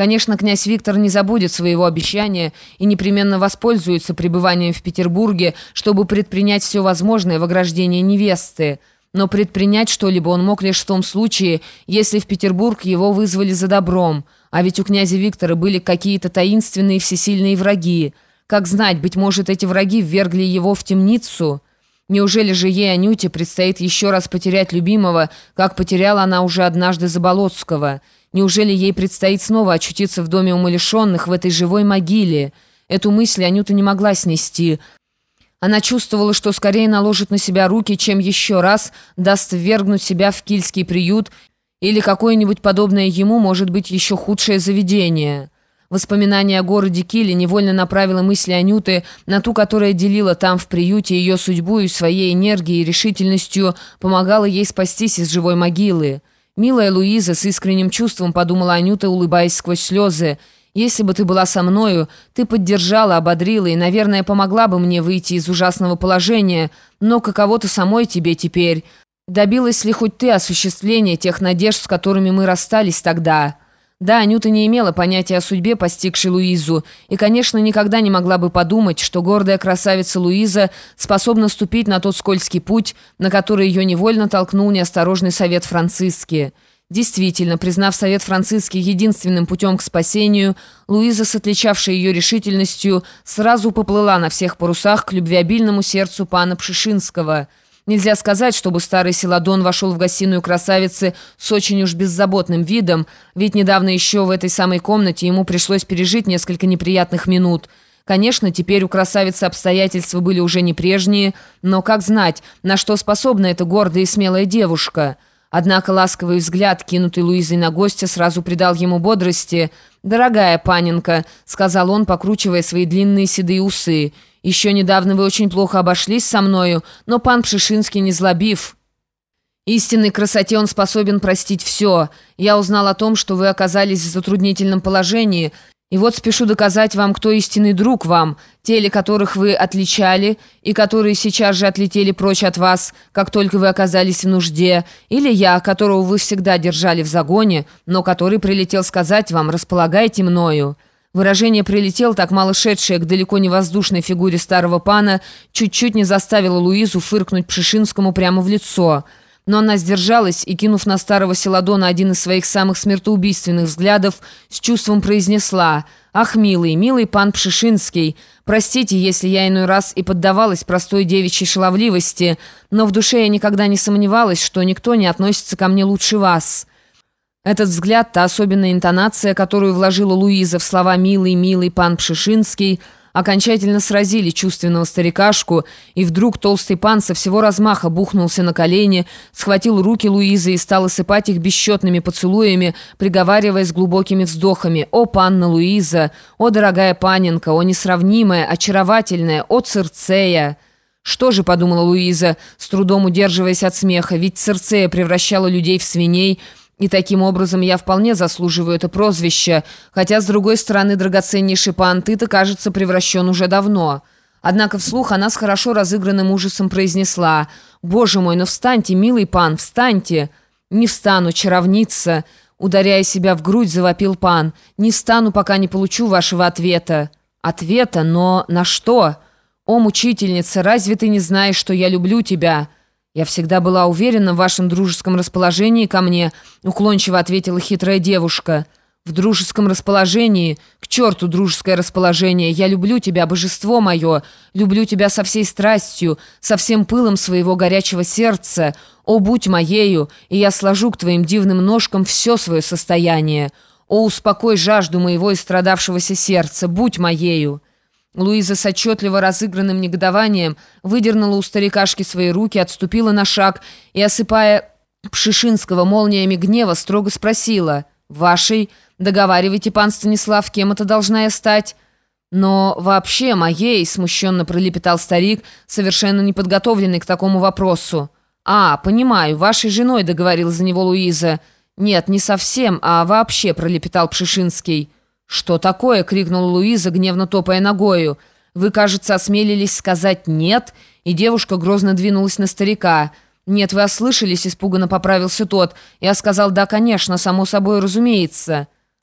Конечно, князь Виктор не забудет своего обещания и непременно воспользуется пребыванием в Петербурге, чтобы предпринять все возможное в ограждении невесты. Но предпринять что-либо он мог лишь в том случае, если в Петербург его вызвали за добром. А ведь у князя Виктора были какие-то таинственные всесильные враги. Как знать, быть может, эти враги ввергли его в темницу? Неужели же ей, Анюте, предстоит еще раз потерять любимого, как потеряла она уже однажды Заболоцкого?» Неужели ей предстоит снова очутиться в доме умалишенных, в этой живой могиле? Эту мысль Анюта не могла снести. Она чувствовала, что скорее наложит на себя руки, чем еще раз даст ввергнуть себя в кильский приют или какое-нибудь подобное ему, может быть, еще худшее заведение. Воспоминание о городе Киле невольно направило мысли Анюты на ту, которая делила там в приюте ее судьбу и своей энергией и решительностью помогала ей спастись из живой могилы. «Милая Луиза», — с искренним чувством подумала Анюта, улыбаясь сквозь слезы, «если бы ты была со мною, ты поддержала, ободрила и, наверное, помогла бы мне выйти из ужасного положения, но каково-то самой тебе теперь. Добилась ли хоть ты осуществления тех надежд, с которыми мы расстались тогда?» Да, Анюта не имела понятия о судьбе, постигшей Луизу, и, конечно, никогда не могла бы подумать, что гордая красавица Луиза способна ступить на тот скользкий путь, на который ее невольно толкнул неосторожный совет Франциски. Действительно, признав совет Франциски единственным путем к спасению, Луиза, с отличавшей ее решительностью, сразу поплыла на всех парусах к любвеобильному сердцу пана Пшишинского – Нельзя сказать, чтобы старый Селадон вошел в гостиную красавицы с очень уж беззаботным видом, ведь недавно еще в этой самой комнате ему пришлось пережить несколько неприятных минут. Конечно, теперь у красавицы обстоятельства были уже не прежние, но как знать, на что способна эта гордая и смелая девушка – Однако ласковый взгляд, кинутый Луизой на гостя, сразу придал ему бодрости. «Дорогая паненка», — сказал он, покручивая свои длинные седые усы, — «еще недавно вы очень плохо обошлись со мною, но пан Пшишинский не злобив». Истинной красоте он способен простить все. Я узнал о том, что вы оказались в затруднительном положении, и вот спешу доказать вам, кто истинный друг вам, те ли которых вы отличали, и которые сейчас же отлетели прочь от вас, как только вы оказались в нужде, или я, которого вы всегда держали в загоне, но который прилетел сказать вам «располагайте мною». Выражение «прилетел», так мало шедшее к далеко не воздушной фигуре старого пана, чуть-чуть не заставило Луизу фыркнуть Пшишинскому прямо в лицо – но она сдержалась и, кинув на старого Селадона один из своих самых смертоубийственных взглядов, с чувством произнесла «Ах, милый, милый пан Пшишинский, простите, если я иной раз и поддавалась простой девичьей шаловливости, но в душе я никогда не сомневалась, что никто не относится ко мне лучше вас». Этот взгляд, та особенная интонация, которую вложила Луиза в слова «милый, милый пан Пшишинский», окончательно сразили чувственного старикашку, и вдруг толстый пан со всего размаха бухнулся на колени, схватил руки Луизы и стал осыпать их бесчетными поцелуями, приговаривая с глубокими вздохами «О, панна Луиза! О, дорогая паненка! О, несравнимая, очаровательная! О, Цирцея!» «Что же», — подумала Луиза, с трудом удерживаясь от смеха, «ведь Цирцея превращала людей в свиней», и таким образом я вполне заслуживаю это прозвище, хотя, с другой стороны, драгоценнейший пан ты кажется, превращен уже давно. Однако вслух она с хорошо разыгранным ужасом произнесла «Боже мой, ну встаньте, милый пан, встаньте!» «Не встану, чаровница!» Ударяя себя в грудь, завопил пан. «Не встану, пока не получу вашего ответа». «Ответа? Но на что?» «О, мучительница, разве ты не знаешь, что я люблю тебя?» «Я всегда была уверена в вашем дружеском расположении ко мне», уклончиво ответила хитрая девушка. «В дружеском расположении? К черту дружеское расположение! Я люблю тебя, божество мое! Люблю тебя со всей страстью, со всем пылом своего горячего сердца! О, будь моею, и я сложу к твоим дивным ножкам все свое состояние! О, успокой жажду моего истрадавшегося сердца! Будь моею!» Луиза с отчетливо разыгранным негодованием выдернула у старикашки свои руки, отступила на шаг и, осыпая Пшишинского молниями гнева, строго спросила «Вашей? Договаривайте, пан Станислав, кем это должна я стать?» «Но вообще моей», — смущенно пролепетал старик, совершенно неподготовленный к такому вопросу. «А, понимаю, вашей женой», — договорил за него Луиза. «Нет, не совсем, а вообще», — пролепетал Пшишинский. «Что такое?» — крикнула Луиза, гневно топая ногою. «Вы, кажется, осмелились сказать «нет», и девушка грозно двинулась на старика. «Нет, вы ослышались», — испуганно поправился тот. Я сказал «да, конечно, само собой разумеется».